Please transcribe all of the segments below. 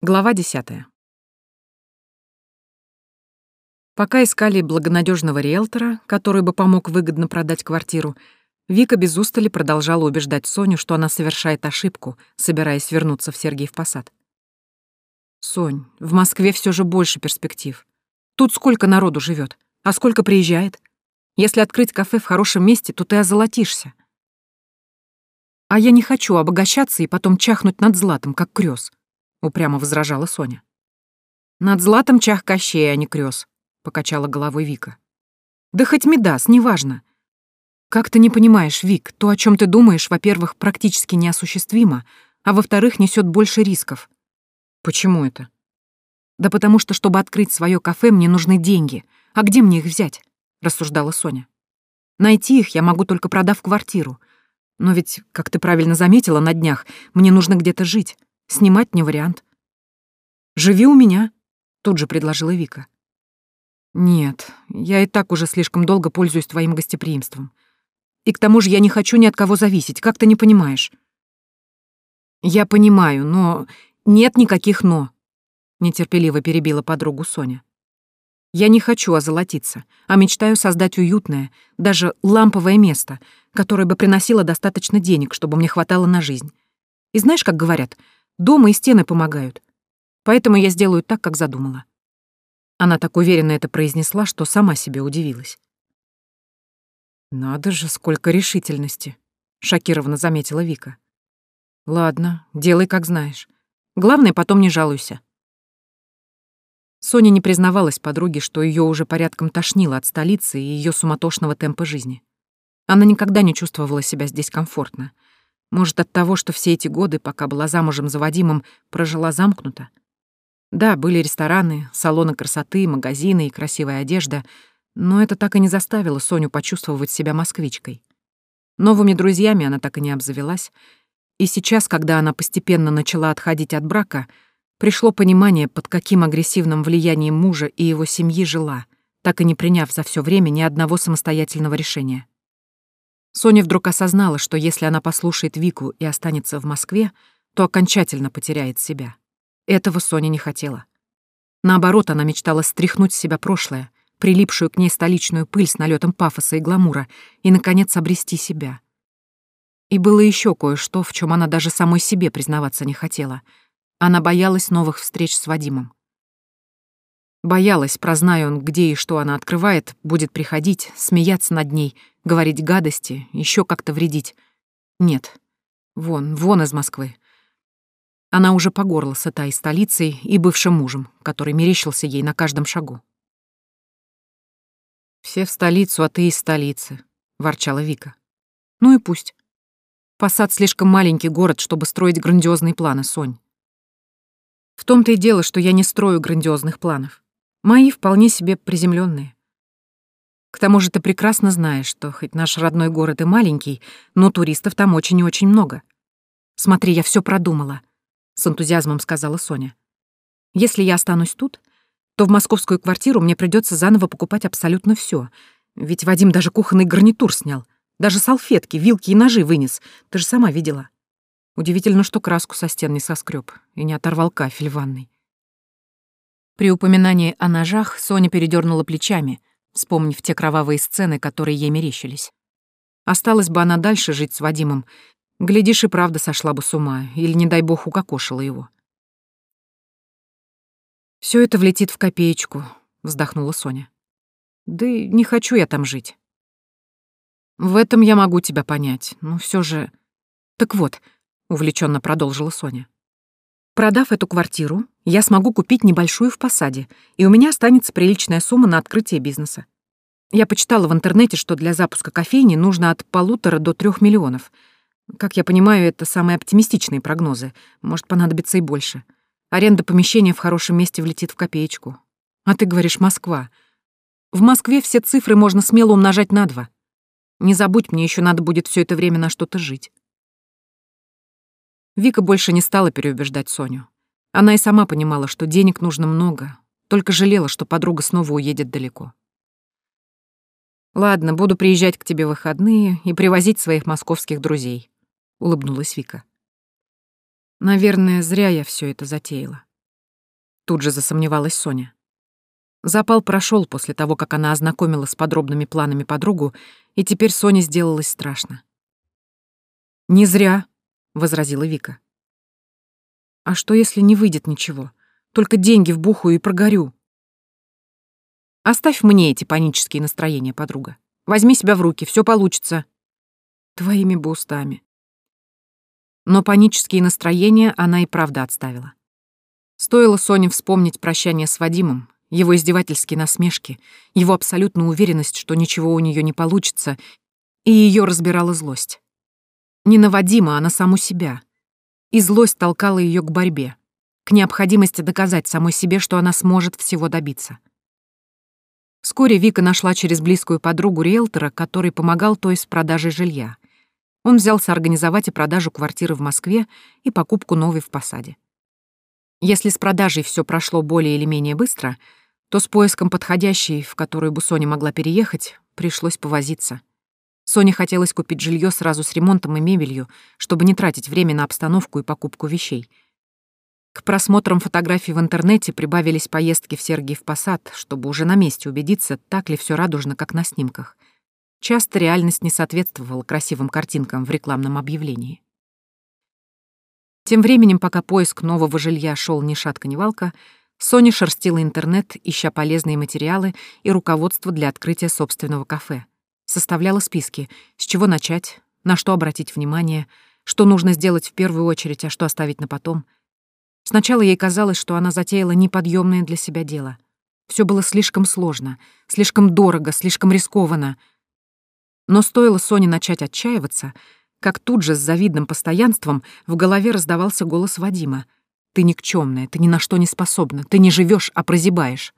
Глава десятая. Пока искали благонадежного риэлтора, который бы помог выгодно продать квартиру, Вика без устали продолжала убеждать Соню, что она совершает ошибку, собираясь вернуться в Сергиев Посад. «Сонь, в Москве все же больше перспектив. Тут сколько народу живет, а сколько приезжает? Если открыть кафе в хорошем месте, то ты озолотишься. А я не хочу обогащаться и потом чахнуть над златом, как крёс. — упрямо возражала Соня. «Над златом чах Кощей, а не крёс», — покачала головой Вика. «Да хоть Медас, неважно. Как ты не понимаешь, Вик, то, о чем ты думаешь, во-первых, практически неосуществимо, а во-вторых, несет больше рисков». «Почему это?» «Да потому что, чтобы открыть свое кафе, мне нужны деньги. А где мне их взять?» — рассуждала Соня. «Найти их я могу только продав квартиру. Но ведь, как ты правильно заметила на днях, мне нужно где-то жить. Снимать не вариант. «Живи у меня», — тут же предложила Вика. «Нет, я и так уже слишком долго пользуюсь твоим гостеприимством. И к тому же я не хочу ни от кого зависеть, как ты не понимаешь?» «Я понимаю, но нет никаких «но», — нетерпеливо перебила подругу Соня. «Я не хочу озолотиться, а мечтаю создать уютное, даже ламповое место, которое бы приносило достаточно денег, чтобы мне хватало на жизнь. И знаешь, как говорят, Дома и стены помогают. Поэтому я сделаю так, как задумала». Она так уверенно это произнесла, что сама себе удивилась. «Надо же, сколько решительности!» — шокированно заметила Вика. «Ладно, делай, как знаешь. Главное, потом не жалуйся». Соня не признавалась подруге, что ее уже порядком тошнило от столицы и ее суматошного темпа жизни. Она никогда не чувствовала себя здесь комфортно — может, от того, что все эти годы, пока была замужем за Вадимом, прожила замкнуто? Да, были рестораны, салоны красоты, магазины и красивая одежда, но это так и не заставило Соню почувствовать себя москвичкой. Новыми друзьями она так и не обзавелась, и сейчас, когда она постепенно начала отходить от брака, пришло понимание, под каким агрессивным влиянием мужа и его семьи жила, так и не приняв за все время ни одного самостоятельного решения. Соня вдруг осознала, что если она послушает Вику и останется в Москве, то окончательно потеряет себя. Этого Соня не хотела. Наоборот, она мечтала стряхнуть с себя прошлое, прилипшую к ней столичную пыль с налетом пафоса и гламура, и, наконец, обрести себя. И было еще кое-что, в чем она даже самой себе признаваться не хотела. Она боялась новых встреч с Вадимом. Боялась, прозная он, где и что она открывает, будет приходить, смеяться над ней, говорить гадости, еще как-то вредить. Нет. Вон, вон из Москвы. Она уже по горло сыта и столицей, и бывшим мужем, который мерещился ей на каждом шагу. «Все в столицу, а ты из столицы», — ворчала Вика. «Ну и пусть. Посад слишком маленький город, чтобы строить грандиозные планы, Сонь. В том-то и дело, что я не строю грандиозных планов. Мои вполне себе приземленные. К тому же ты прекрасно знаешь, что хоть наш родной город и маленький, но туристов там очень и очень много. Смотри, я все продумала, с энтузиазмом сказала Соня. Если я останусь тут, то в московскую квартиру мне придется заново покупать абсолютно все. Ведь Вадим даже кухонный гарнитур снял, даже салфетки, вилки и ножи вынес. Ты же сама видела. Удивительно, что краску со стен не соскреб и не оторвал кафель в ванной. При упоминании о ножах Соня передернула плечами, вспомнив те кровавые сцены, которые ей мерещились. Осталась бы она дальше жить с Вадимом, глядишь, и правда сошла бы с ума, или, не дай бог, укокошила его. Все это влетит в копеечку», — вздохнула Соня. «Да и не хочу я там жить». «В этом я могу тебя понять, но все же...» «Так вот», — увлеченно продолжила Соня. Продав эту квартиру, я смогу купить небольшую в посаде, и у меня останется приличная сумма на открытие бизнеса. Я почитала в интернете, что для запуска кофейни нужно от полутора до трех миллионов. Как я понимаю, это самые оптимистичные прогнозы. Может, понадобится и больше. Аренда помещения в хорошем месте влетит в копеечку. А ты говоришь «Москва». В Москве все цифры можно смело умножать на два. Не забудь, мне еще надо будет все это время на что-то жить. Вика больше не стала переубеждать Соню. Она и сама понимала, что денег нужно много, только жалела, что подруга снова уедет далеко. «Ладно, буду приезжать к тебе в выходные и привозить своих московских друзей», — улыбнулась Вика. «Наверное, зря я все это затеяла. Тут же засомневалась Соня. Запал прошел после того, как она ознакомила с подробными планами подругу, и теперь Соне сделалось страшно. «Не зря», — возразила Вика. «А что, если не выйдет ничего? Только деньги вбухаю и прогорю». «Оставь мне эти панические настроения, подруга. Возьми себя в руки, все получится». Твоими бы устами. Но панические настроения она и правда отставила. Стоило Соне вспомнить прощание с Вадимом, его издевательские насмешки, его абсолютную уверенность, что ничего у нее не получится, и ее разбирала злость. Не на Вадима, а на саму себя. И злость толкала ее к борьбе, к необходимости доказать самой себе, что она сможет всего добиться. Вскоре Вика нашла через близкую подругу риэлтора, который помогал той с продажей жилья. Он взялся организовать и продажу квартиры в Москве и покупку новой в Посаде. Если с продажей все прошло более или менее быстро, то с поиском подходящей, в которую бы Соня могла переехать, пришлось повозиться. Соне хотелось купить жилье сразу с ремонтом и мебелью, чтобы не тратить время на обстановку и покупку вещей. К просмотрам фотографий в интернете прибавились поездки в Сергиев Посад, чтобы уже на месте убедиться, так ли все радужно, как на снимках. Часто реальность не соответствовала красивым картинкам в рекламном объявлении. Тем временем, пока поиск нового жилья шел ни шатка, ни валка, Соня шерстила интернет, ища полезные материалы и руководство для открытия собственного кафе. Составляла списки, с чего начать, на что обратить внимание, что нужно сделать в первую очередь, а что оставить на потом. Сначала ей казалось, что она затеяла неподъемное для себя дело. Все было слишком сложно, слишком дорого, слишком рискованно. Но стоило Соне начать отчаиваться — как тут же с завидным постоянством в голове раздавался голос Вадима. «Ты никчемная, ты ни на что не способна, ты не живешь, а прозябаешь».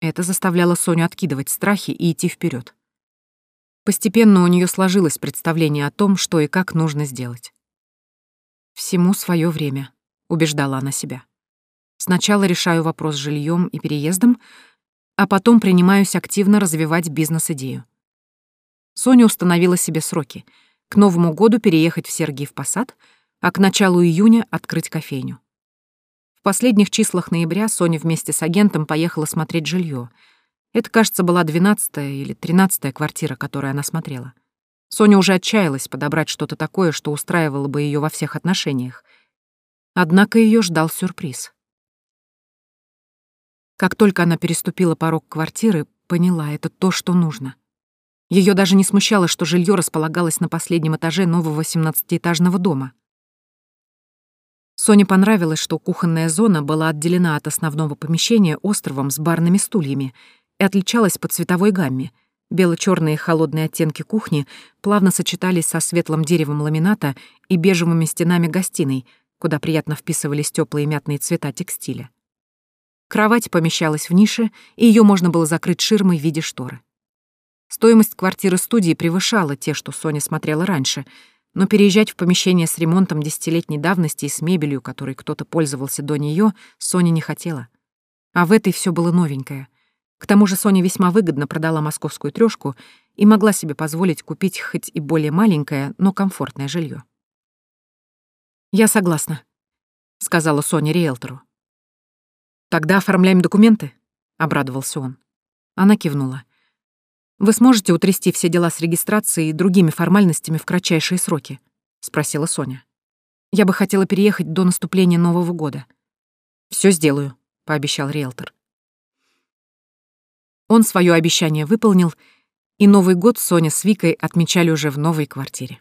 Это заставляло Соню откидывать страхи и идти вперед. Постепенно у нее сложилось представление о том, что и как нужно сделать. «Всему свое время», — убеждала она себя. «Сначала решаю вопрос с жильем и переездом, а потом принимаюсь активно развивать бизнес-идею». Соня установила себе сроки — к Новому году переехать в Сергиев Посад, а к началу июня открыть кофейню. В последних числах ноября Соня вместе с агентом поехала смотреть жилье. Это, кажется, была двенадцатая или тринадцатая квартира, которую она смотрела. Соня уже отчаялась подобрать что-то такое, что устраивало бы ее во всех отношениях. Однако ее ждал сюрприз. Как только она переступила порог квартиры, поняла, это то, что нужно. Ее даже не смущало, что жилье располагалось на последнем этаже нового 17-этажного дома. Соне понравилось, что кухонная зона была отделена от основного помещения островом с барными стульями и отличалась по цветовой гамме. Бело-черные холодные оттенки кухни плавно сочетались со светлым деревом ламината и бежевыми стенами гостиной, куда приятно вписывались теплые мятные цвета текстиля. Кровать помещалась в нише, и ее можно было закрыть ширмой в виде шторы. Стоимость квартиры студии превышала те, что Соня смотрела раньше, но переезжать в помещение с ремонтом десятилетней давности и с мебелью, которой кто-то пользовался до нее, Соня не хотела. А в этой все было новенькое. К тому же Соня весьма выгодно продала московскую трёшку и могла себе позволить купить хоть и более маленькое, но комфортное жилье. «Я согласна», — сказала Соня риэлтору. «Тогда оформляем документы?» — обрадовался он. Она кивнула. «Вы сможете утрясти все дела с регистрацией и другими формальностями в кратчайшие сроки?» — спросила Соня. «Я бы хотела переехать до наступления Нового года». Все сделаю», — пообещал риэлтор. Он свое обещание выполнил, и Новый год Соня с Викой отмечали уже в новой квартире.